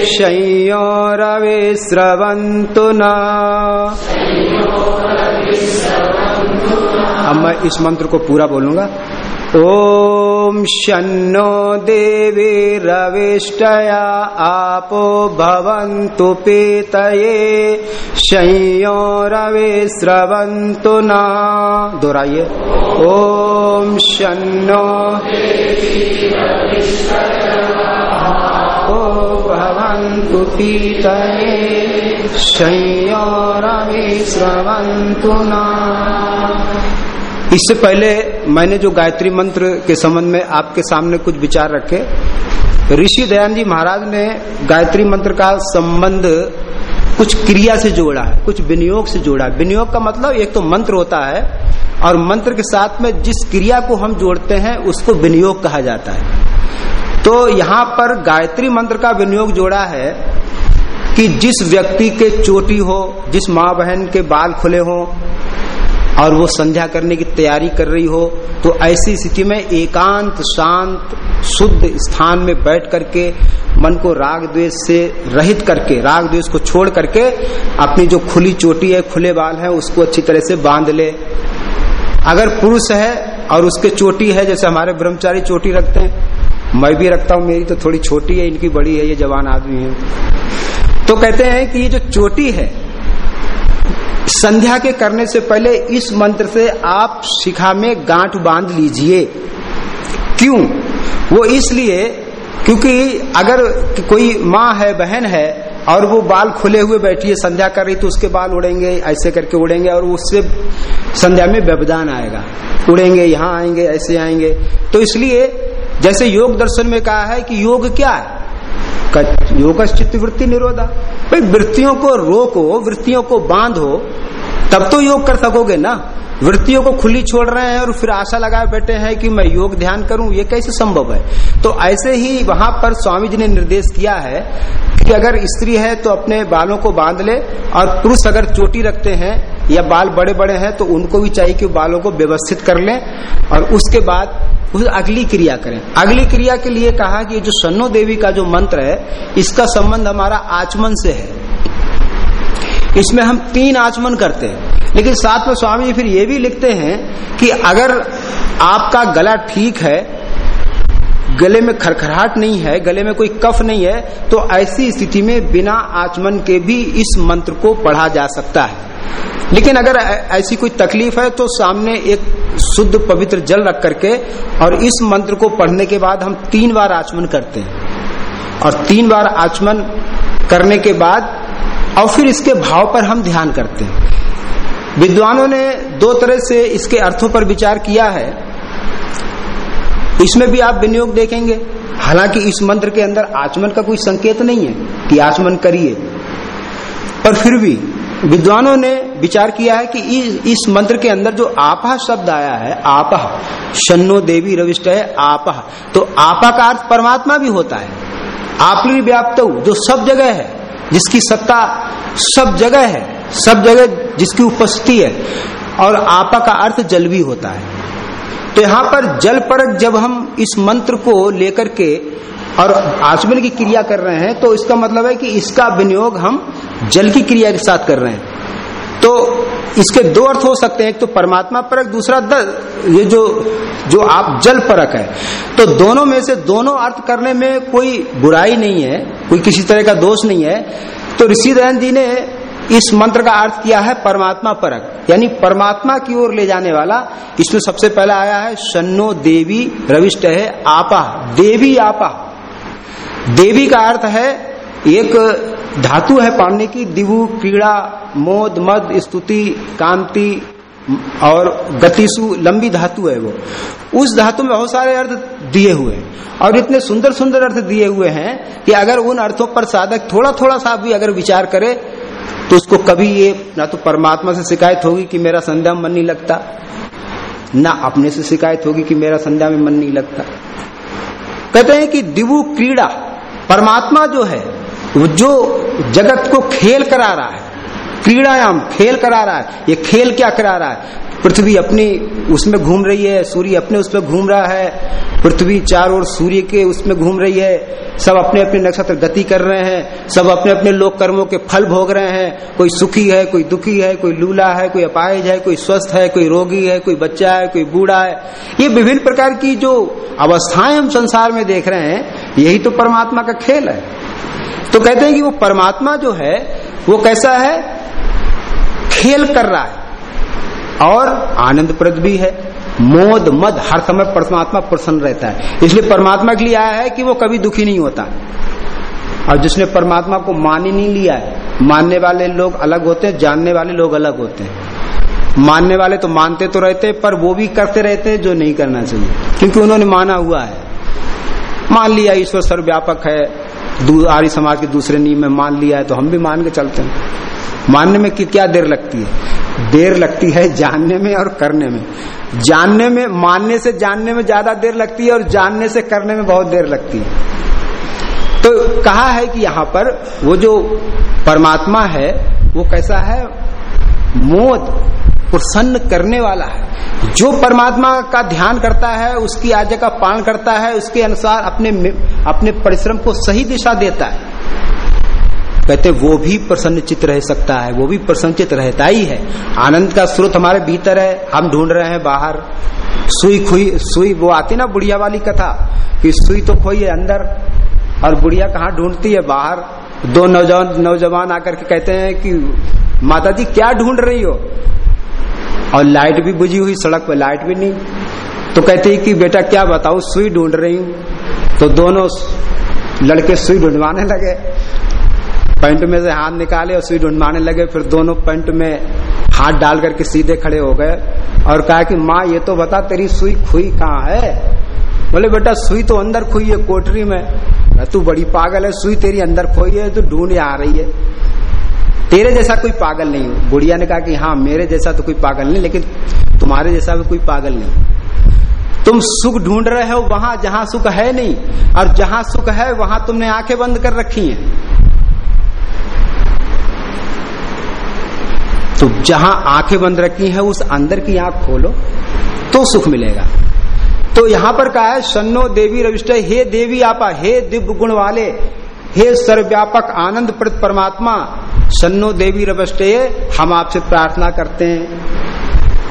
शय्योरविस्रवन्तु न। अब मैं इस मंत्र को पूरा बोलूँगा। ओम शन्नो देवी रविष्टया आपो भवन्तु पीतये। शय्योरविस्रवन्तु न। दोहराइए। ओम शन्नो ओ भवन्तु पीतये। शय्योरविस्रवन्तु न। इससे पहले मैंने जो गायत्री मंत्र के संबंध में आपके सामने कुछ विचार रखे, ऋषि दयान जी महाराज ने गायत्री मंत्र का संबंध कुछ क्रिया से जोड़ा है, कुछ विनियोग से जोड़ा है। विनियोग का मतलब एक तो मंत्र होता है और मंत्र के साथ में जिस क्रिया को हम जोड़ते हैं, उसको विनियोग कहा जाता है। तो यहाँ पर गायत्री मंत्र का विनियोग जोड़ा है कि जिस व्यक्ति के चोटी हो, जिस माँ बहन के बाल खुले हो और वो संध्या करने की तैयारी कर रही हो तो ऐसी स्थिति में एकांत, शांत, शुद्ध स्थान में बैठ करके, मन को राग द्वेष से रहित करके, राग द्वेष को छोड़ करके, अपनी जो खुली चोटी है, खुले बाल है, उसको अच्छी तरह से बाँध ले। अगर पुरुष है और उसके चोटी है, जैसे हमारे ब्रह्मचारी चोटी रखते हैं, मैं भी रखता हूँ, मेरी तो थोड़ी छोटी है, इनकी बड़ी है, ये जवान आदमी है। तो कहते हैं कि ये जो चोटी है संध्या के करने से पहले इस मंत्र से आप शिखा में गांठ बाँध लीजिए। क्यों? वो इसलिए क्योंकि अगर कोई माँ है, बहन है, और वो बाल खुले हुए बैठी है संध्या कर रही तो उसके बाल उड़ेंगे, ऐसे करके उड़ेंगे, और उससे संध्या में व्यवधान आएगा। उड़ेंगे, यहाँ आएँगे, ऐसे आएँगे। तो इसलिए जैसे योग दर्शन में कहा है कि योग क्या है? योग वृत्ति निरोधा। भाई, वृत्तियों को रोको, वृत्तियों को बांधो, तब तो योग कर सकोगे ना? वृत्तियों को खुली छोड़ रहे हैं और फिर आशा लगाए बैठे हैं कि मैं योग ध्यान करूँ, ये कैसे संभव है? तो ऐसे ही वहाँ पर स्वामी जी ने निर्देश किया है कि अगर स्त्री है तो अपने बालों को बाँध ले और पुरुष अगर चोटी रखते हैं या बाल बड़े बड़े हैं तो उनको भी चाहिए कि बालों को व्यवस्थित कर लें और उसके बाद उस अगली क्रिया करें। अगली क्रिया के लिए कहा कि जो सन्नो देवी का जो मंत्र है, इसका संबंध हमारा आचमन से है। इसमें हम तीन आचमन करते हैं। लेकिन साथ में स्वामी फिर ये भी लिखते हैं कि अगर आपका गला ठीक है, गले में खरखराहट नहीं है, गले में कोई कफ नहीं है तो ऐसी स्थिति में बिना आचमन के भी इस मंत्र को पढ़ा जा सकता है। लेकिन अगर ऐसी कोई तकलीफ़ है तो सामने एक शुद्ध पवित्र जल रख करके और इस मंत्र को पढ़ने के बाद हम तीन बार आचमन करते हैं। और तीन बार आचमन करने के बाद, और फिर इसके भाव पर हम ध्यान करते हैं। विद्वानों ने दो तरह से इसके अर्थों पर विचार किया है। इसमें भी आप विनियोग देखेंगे। हालाँकि इस मंत्र के अंदर आचमन का कोई संकेत नहीं है कि आचमन करिए। पर फिर भी विद्वानों ने विचार किया है कि इस मंत्र के अंदर जो आपा शब्द आया है आपा शनो देवी रविष्ट है आपा तो आपा का अर्थ परमात्मा भी होता है। आपली व्याप्त, जो सब जगह है, जिसकी सत्ता सब जगह है, सब जगह जिसकी उपस्थिति है, और आपा का अर्थ जल भी होता है। तो यहाँ पर जल पर जब हम इस मंत्र को लेकर के और आचमन की क्रिया कर रहे हैं तो इसका मतलब है कि इसका विनियोग हम जल की क्रिया के साथ कर रहे हैं। तो इसके दो अर्थ हो सकते हैं, एक तो परमात्मा परक, दूसरा दल ये जो जो आप जल परक है। तो दोनों में से दोनों अर्थ करने में कोई बुराई नहीं है, कोई किसी तरह का दोष नहीं है। तो ऋषि दयान जी ने इस मंत्र का अर्थ किया है परमात्मा परक, यानी परमात्मा की ओर ले जाने वाला। इसमें सबसे पहला आया है शनो देवी रविष्ट है, आपा, देवी आपा। देवी का अर्थ है, एक धातु है पानी की, दिवु क्रीड़ा मोद, मद, स्तुति, कांति, और गतिसु लंबी धातु है वो। उस धातु में बहुत सारे अर्थ दिए हुए हैं। और इतने सुंदर सुंदर अर्थ दिए हुए हैं कि अगर उन अर्थों पर साधक थोड़ा थोड़ा सा भी अगर विचार करे तो उसको कभी ये ना तो परमात्मा से शिकायत होगी कि मेरा संध्या में मन नहीं लगता, ना अपने से शिकायत होगी कि मेरा संध्या में मन नहीं लगता। कहते हैं कि दिवु क्रीड़ा परमात्मा जो है, वो जो जगत को खेल करा रहा है, क्रीड़ायाम खेल करा रहा है, ये खेल क्या करा रहा है? पृथ्वी अपनी उसमें घूम रही है, सूर्य अपने उसमें घूम रहा है, पृथ्वी चार ओर सूर्य के उसमें घूम रही है, सब अपने अपने नक्षत्र गति कर रहे हैं, सब अपने अपने लोक कर्मों के फल भोग रहे हैं, कोई सुखी है, कोई दुखी है, कोई लूला है, कोई अपाहिज है, कोई स्वस्थ है, कोई रोगी है, कोई बच्चा है, कोई बूढ़ा है। ये विभिन्न प्रकार की जो अवस्थाएँ हम संसार में देख रहे हैं, यही तो परमात्मा का खेल है। तो कहते हैं कि वो परमात्मा जो है, वो कैसा है? खेल कर रहा है। और आनंद प्रद भी है। मोद, मद, हर समय परमात्मा प्रसन्न रहता है। इसलिए परमात्मा के लिए आया है कि वो कभी दुखी नहीं होता। और जिसने परमात्मा को मान ही नहीं लिया है, मानने वाले लोग अलग होते हैं, जानने वाले लोग अलग होते हैं। मानने वाले तो मानते तो रहते, पर वो भी करते रहते हैं जो नहीं करना चाहिए। क्योंकि उन्होंने माना हुआ है। मान लिया ईश्वर सर्वव्यापक है आर्य समाज के दूसरे नियम में मान लिया है तो हम भी मान के चलते हैं। मानने में क्या देर लगती है? देर लगती है जानने में और करने में। जानने में, मानने से जानने में ज़्यादा देर लगती है और जानने से करने में बहुत देर लगती है। तो कहा है कि यहाँ पर वो जो परमात्मा है, वो कैसा है? मोद, प्रसन्न करने वाला है। जो परमात्मा का ध्यान करता है, उसकी आज्ञा का पालन करता है, उसके अनुसार अपने अपने परिश्रम को सही दिशा देता है। कहते, वो भी प्रसन्न चित्त रह सकता है, वो भी प्रसन्नचित रहता ही है। आनंद का स्रोत हमारे भीतर है, हम ढूंढ रहे हैं बाहर। सुई खुई, सुई, वो आती ना बुढ़िया वाली कथा, कि सुई तो खोई है अंदर, और बुढ़िया कहाँ ढूंढती है बाहर? दो नौजवान नौजवान आकर के कहते हैं कि माता जी क्या ढूंढ रही हो? और लाइट भी बुझी हुई सड़क पर, लाइट भी नहीं। तो कहती है कि, बेटा, क्या बताऊ, सुई ढूंढ रही हूँ? तो दोनों लड़के सुई ढूंढवाने लगे। पैंट में से हाथ निकाले और सुई ढूंढवाने लगे, फिर दोनों पैंट में हाथ डाल करके सीधे खड़े हो गए और कहा कि, माँ, ये तो बता, तेरी सुई खुई कहाँ है? बोले, बेटा, सुई तो अंदर खुई है कोटरी में। तू बड़ी पागल है, सुई तेरी अंदर खोई है, तू ढूंढ आ रही है। तेरे जैसा कोई पागल नहीं बुढ़िया ने कहा कि हाँ मेरे जैसा तो कोई पागल नहीं, लेकिन तुम्हारे जैसा भी कोई पागल नहीं तुम सुख ढूंढ रहे हो वहाँ, जहाँ सुख है नहीं, और जहाँ सुख है, वहाँ तुमने आँखें बंद कर रखी हैं। तो जहाँ आँखें बंद रखी हैं, उस अंदर की आँख खोलो तो सुख मिलेगा। तो यहाँ पर कहा है सन्नो देवी रविष्ट हे देवी आपा, हे दिव्य गुण वाले, हे सर्वव्यापक आनंद प्रद परमात्मा सन्नो देवी रविष्ट हम आपसे प्रार्थना करते हैं।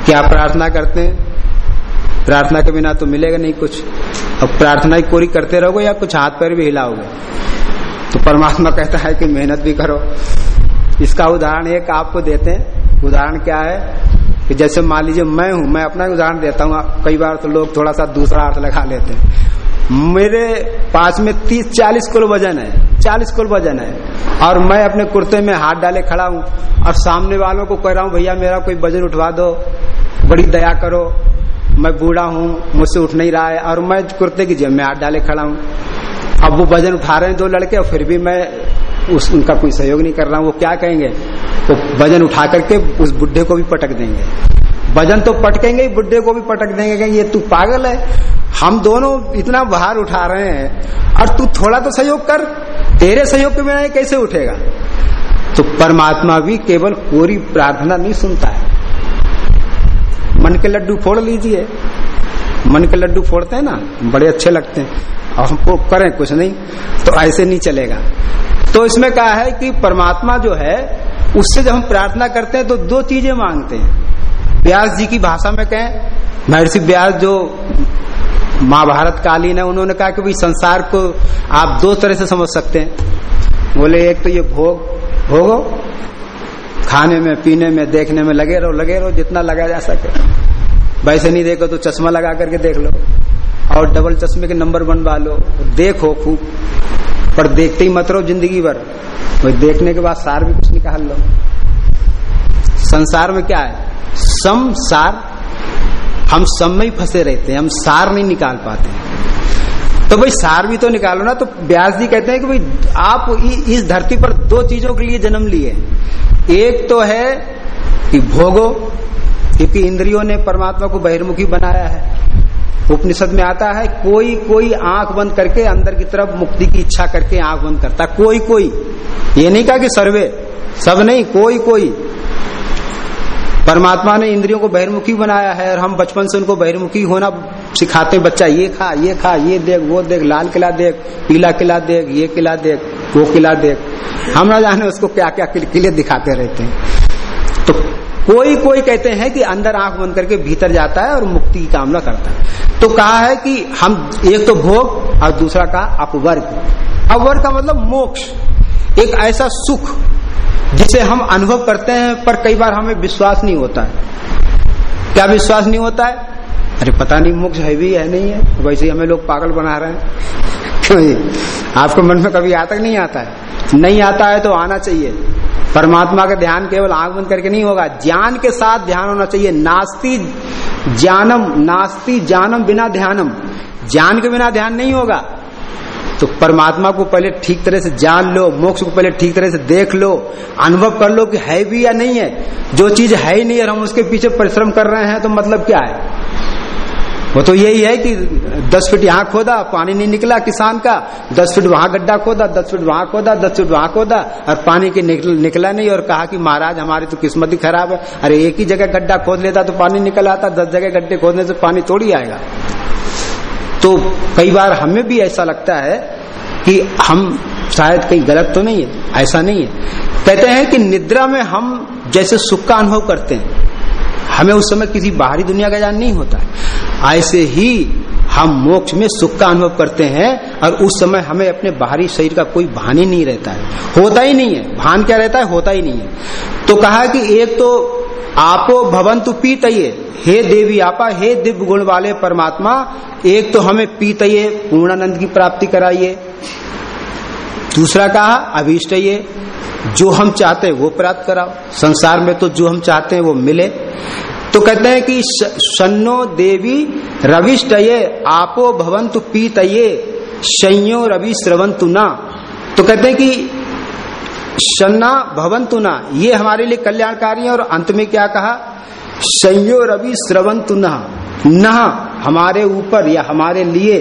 क्या प्रार्थना करते हैं? प्रार्थना के बिना तो मिलेगा नहीं कुछ। अब प्रार्थना ही पूरी करते रहोगे या कुछ हाथ पैर भी हिलाओगे? तो परमात्मा कहता है कि मेहनत भी करो। इसका उदाहरण एक आपको देते हैं। उदाहरण क्या है कि जैसे मान लीजिए मैं हूँ, मैं अपना उदाहरण देता हूँ, कई बार तो लोग थोड़ा सा दूसरा अर्थ लगा लेते हैं। मेरे पास में तीस, चालीस किलो वज़न है, चालीस किलो वज़न है, और मैं अपने कुर्ते में हाथ डाले खड़ा हूँ, और सामने वालों को कह रहा हूँ, भैया, मेरा कोई वज़न उठवा दो, बड़ी दया करो, मैं बूढ़ा हूँ, मुझसे उठ नहीं रहा है। और मैं कुर्ते की जेब में हाथ डाले खड़ा हूँ। अब वो वज़न उठा रहे हैं दो लड़के, और फिर भी मैं उस उनका कोई सहयोग नहीं कर रहा हूँ। वो क्या कहेंगे? वो वज़न उठा करके उस बुढ़े को भी पटक देंगे। वज़न तो पटकेंगे ही, बुढ़े को भी पटक देंगे ये तू पागल है। हम दोनों इतना भार उठा रहे हैं, और तू थोड़ा तो सहयोग कर। तेरे सहयोग के बिना कैसे उठेगा? तो परमात्मा भी केवल पूरी प्रार्थना नहीं सुनता है। मन के लड्डू फोड़ लीजिए। मन के लड्डू फोड़ते हैं ना, बड़े अच्छे लगते हैं। और हमको करें कुछ नहीं तो ऐसे नहीं चलेगा। तो इसमें कहा है कि परमात्मा जो है, उससे जब हम प्रार्थना करते हैं तो दो चीज़ें मांगते हैं। व्यास जी की भाषा में कहें, महर्षि व्यास जो महाभारत कालीन है, उन्होंने कहा कि भाई संसार को आप दो तरह से समझ सकते हैं। बोले, एक तो ये भोग, भोगो, खाने में, पीने में, देखने में लगे रहो लगे रहो, जितना लगा जा सके। वैसे नहीं देखो तो चश्मा लगा करके देख लो। और डबल चश्मे के नंबर बनवा लो देखो खूब। पर देखते ही मत रहो ज़िंदगी भर। तो देखने के बाद सार भी कुछ निकाल लो। संसार में क्या है? सम सार, हम सम में ही फंसे रहते हैं, हम सार नहीं निकाल पाते तो भाई सार भी तो निकालो ना तो व्यास जी कहते हैं कि भाई, आप इस धरती पर दो चीज़ों के लिए जन्म लिए। एक तो है कि भोगो, क्योंकि इंद्रियों ने परमात्मा को बहिर्मुखी बनाया है। उपनिषद में आता है, कोई कोई आँख बंद करके अंदर की तरफ़ मुक्ति की इच्छा करके आँख बंद करता कोई कोई। ये नहीं कहा कि सर्वे। सब नहीं, कोई कोई। परमात्मा ने इंद्रियों को बहिर्मुखी बनाया है और हम बचपन से उनको बहिर्मुखी होना सिखाते हैं, बच्चा, ये खा ये खा, ये देख, वो देख, लाल किला देख, पीला किला देख, ये किला देख, वो किला देख। हम ना जाने उसको क्या क्या किले दिखाते रहते हैं। तो कोई कोई कहते हैं कि अंदर आँख बंद करके भीतर जाता है और मुक्ति की कामना करता है। तो कहा है कि हम, एक तो भोग और दूसरा का अपवर्ग। अपवर्ग का मतलब मोक्ष। एक ऐसा सुख जिसे हम अनुभव करते हैं पर कई बार हमें विश्वास नहीं होता है। क्या विश्वास नहीं होता है? अरे पता नहीं, मोक्ष है भी है नहीं है। वैसे ही हमें लोग पागल बना रहे हैं। <laughs> क्यों आपको मन में कभी आता नहीं आता है। नहीं आता है तो आना चाहिए। परमात्मा का ध्यान केवल आँख बंद करके नहीं होगा। ज्ञान के साथ ध्यान होना चाहिए। नास्ती ज्ञानम नास्ती ज्ञानम बिना ध्यानम। ज्ञान के बिना ध्यान नहीं होगा। तो परमात्मा को पहले ठीक तरह से जान लो, मोक्ष को पहले ठीक तरह से देख लो, अनुभव कर लो कि है भी या नहीं है। जो चीज़ है ही नहीं और हम उसके पीछे परिश्रम कर रहे हैं तो मतलब क्या है? वो तो यही है कि दस फीट यहाँ खोदा पानी नहीं निकला किसान का दस फीट वहाँ गड्ढा खोदा दस फीट वहाँ खोदा दस फीट वहाँ खोदा और पानी के निकल, निकला नहीं और कहा कि महाराज हमारी तो किस्मत ही खराब है। अरे एक ही जगह गड्ढा खोद लेता तो पानी निकल आता दस जगह गड्ढे खोदने से पानी थोड़ी आएगा। तो कई बार हमें भी ऐसा लगता है कि हम शायद कहीं गलत तो नहीं है ऐसा नहीं है। कहते हैं कि निद्रा में हम जैसे सुख का अनुभव करते हैं हमें उस समय किसी बाहरी दुनिया का ज्ञान नहीं होता। है ऐसे ही हम मोक्ष में सुख का अनुभव करते हैं और उस समय हमें अपने बाहरी शरीर का कोई भान ही नहीं रहता है। होता ही नहीं है। भान क्या रहता है? होता ही नहीं है। तो कहा कि एक तो आपो भवन भवंतु पीतये। हे देवी आपा, हे दिव्य गुण वाले परमात्मा, एक तो हमें पीतये, पूर्णानंद की प्राप्ति कराइए। दूसरा कहा अभीष्ट जो हम चाहते हैं वो प्राप्त कराओ। संसार में तो जो हम चाहते हैं वो मिले। तो कहते हैं कि सन्नो देवी रविष्टये, आपो भवंतु पीतये संयो रवि श्रवंतु ना। तो कहते हैं कि सन्ना भवंतु ना, ये हमारे लिए कल्याणकारी है और अंत में क्या कहा? संयो रवि श्रवंतु न हमारे ऊपर या हमारे लिए।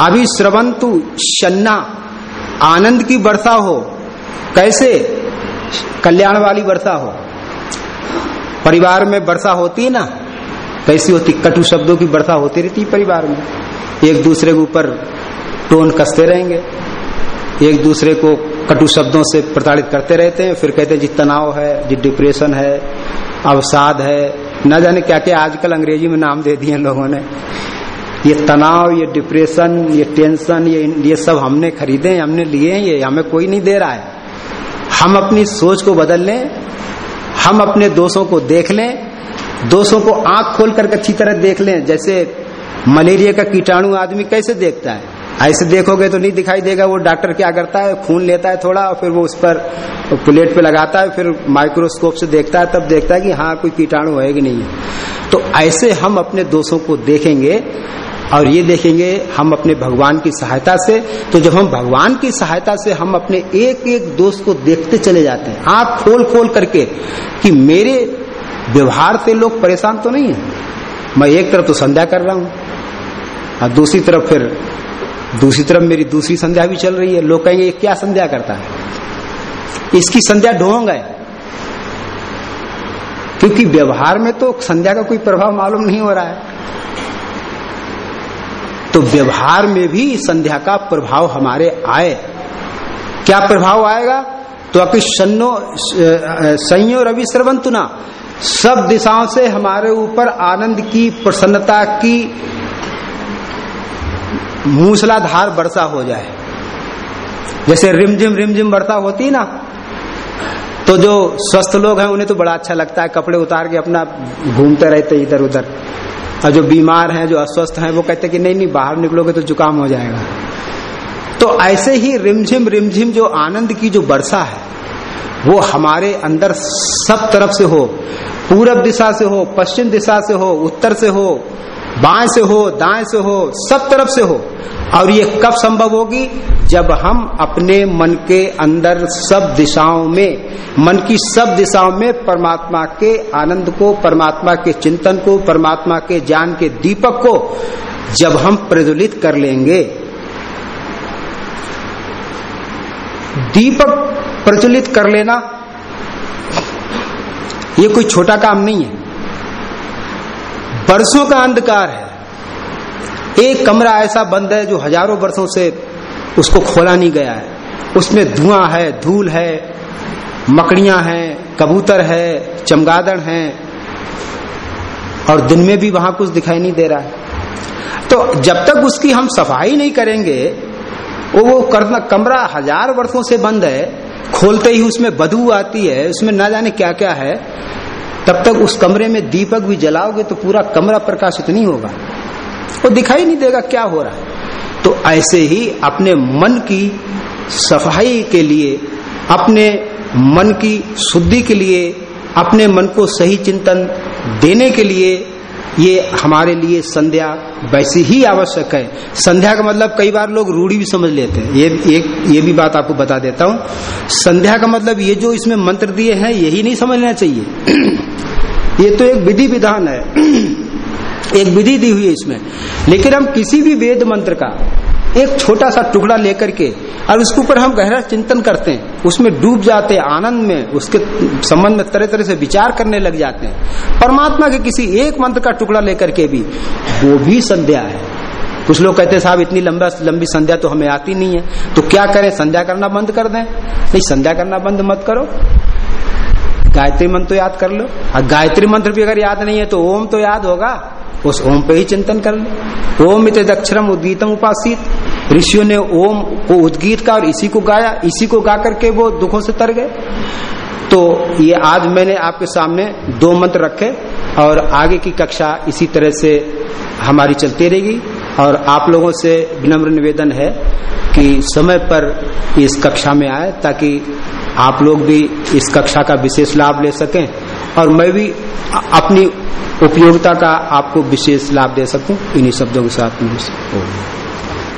अभी श्रवंतु शन्ना, आनंद की वर्षा हो, कैसे? कल्याण वाली वर्षा हो। परिवार में वर्षा होती है ना कैसी होती, कटु शब्दों की वर्षा होती रहती परिवार में। एक दूसरे के ऊपर टोन कसते रहेंगे, एक दूसरे को कटु शब्दों से प्रताड़ित करते रहते हैं, फिर कहते हैं, जी, तनाव है, जी डिप्रेशन है, अवसाद है। न जाने क्या क्या आजकल अंग्रेज़ी में नाम दे दिए लोगों ने। ये तनाव, ये डिप्रेशन ये टेंशन ये ये सब हमने खरीदे हमने लिए हैं, ये हमें कोई नहीं दे रहा है। हम अपनी सोच को बदल लें हम अपने दोषों को देख लें, दोषों को आँख खोल कर अच्छी तरह देख लें, जैसे मलेरिया का कीटाणु आदमी कैसे देखता है? ऐसे देखोगे तो नहीं दिखाई देगा, वो डॉक्टर क्या करता है, खून लेता है थोड़ा, और फिर वो उस पर प्लेट पे लगाता है, फिर माइक्रोस्कोप से देखता है, तब देखता है कि हाँ कोई कीटाणु है कि नहीं तो ऐसे हम अपने दोषों को देखेंगे और ये देखेंगे हम अपने भगवान की सहायता से। तो जब हम भगवान की सहायता से हम अपने एक एक दोस्त को देखते चले जाते हैं, आँख खोल खोल करके कि मेरे व्यवहार से लोग परेशान तो नहीं है। मैं एक तरफ़ तो संध्या कर रहा हूँ, और दूसरी तरफ़ फिर दूसरी तरफ़ मेरी दूसरी संध्या भी चल रही है। लोग कहेंगे क्या संध्या करता है? इसकी संध्या ढोंग है। क्योंकि व्यवहार में तो संध्या का कोई प्रभाव मालूम नहीं हो रहा है। तो व्यवहार में भी संध्या का प्रभाव हमारे आए। क्या प्रभाव आएगा? तो अभी सन्नो संयो रवि सर्वंतुना, सब दिशाओं से हमारे ऊपर आनंद की, प्रसन्नता की मूसलाधार वर्षा हो जाए। जैसे रिमझिम रिमझिम वर्षा होती ना तो जो स्वस्थ लोग हैं, उन्हें तो बड़ा अच्छा लगता है, कपड़े उतार के अपना घूमते रहते इधर उधर और जो बीमार हैं, जो अस्वस्थ हैं, वो कहते हैं कि नहीं नहीं, बाहर निकलोगे तो जुकाम हो जाएगा। तो ऐसे ही रिमझिम रिमझिम जो आनंद की जो वर्षा है, वो हमारे अंदर सब तरफ़ से हो, पूरब दिशा से हो, पश्चिम दिशा से हो, उत्तर से हो बाएँ से हो, दाएँ से हो, सब तरफ़ से हो। और ये कब संभव होगी? जब हम अपने मन के अंदर सब दिशाओं में, मन की सब दिशाओं में परमात्मा के आनंद को, परमात्मा के चिंतन को, परमात्मा के ज्ञान के दीपक को जब हम प्रज्वलित कर लेंगे, दीपक प्रज्वलित कर लेना, ये कोई छोटा काम नहीं है। वर्षों का अंधकार है। एक कमरा ऐसा बंद है जो हज़ारों वर्षों से उसको खोला नहीं गया है। उसमें धुआँ है, धूल है, मकड़ियाँ हैं, कबूतर है, चमगादड़ हैं, और दिन में भी वहाँ कुछ दिखाई नहीं दे रहा है। तो जब तक उसकी हम सफ़ाई नहीं करेंगे, वो वो करना कमरा हज़ार वर्षों से बंद है, खोलते ही उसमें बदबू आती है, उसमें ना जाने क्या क्या है तब तक उस कमरे में दीपक भी जलाओगे तो पूरा कमरा प्रकाशित नहीं होगा। वो दिखाई नहीं देगा क्या हो रहा है। तो ऐसे ही अपने मन की सफ़ाई के लिए, अपने मन की शुद्धि के लिए, अपने मन को सही चिंतन देने के लिए ये हमारे लिए संध्या वैसी ही आवश्यक है। संध्या का मतलब कई बार लोग रूढ़ी भी समझ लेते हैं। ये एक, ये भी बात आपको बता देता हूँ। संध्या का मतलब ये जो इसमें मंत्र दिए हैं यही नहीं समझना चाहिए। ये तो एक विधि विधान है। <clears throat> एक विधि दी हुई है इसमें। लेकिन हम किसी भी वेद मंत्र का एक छोटा सा टुकड़ा लेकर के और उसके ऊपर हम गहरा चिंतन करते हैं। उसमें डूब जाते हैं, आनंद में उसके संबंध में तरह तरह से विचार करने लग जाते हैं। परमात्मा के किसी एक मंत्र का टुकड़ा लेकर के भी, वो भी संध्या है। कुछ लोग कहते हैं, साहब, इतनी लंबा, लंबी संध्या तो हमें आती नहीं है। तो क्या करें? संध्या करना बंद कर दें? नहीं, संध्या करना बंद मत करो। गायत्री मंत्र तो याद कर लो। और गायत्री मंत्र भी अगर याद नहीं है तो ओम तो याद होगा। उस ओम पे ही चिंतन कर लो। ओम इत दक्षरम उद्गीतम उपासित। ऋषियों ने ओम को उद्गीत का और इसी को गाया। इसी को गा करके वो दुखों से तर गए। तो ये आज मैंने आपके सामने दो मंत्र रखे और आगे की कक्षा इसी तरह से हमारी चलती रहेगी। और आप लोगों से विनम्र निवेदन है कि समय पर इस कक्षा में आए ताकि आप लोग भी इस कक्षा का विशेष लाभ ले सकें और मैं भी अपनी उपयोगिता का आपको विशेष लाभ दे सकूँ। इन्हीं शब्दों के साथ में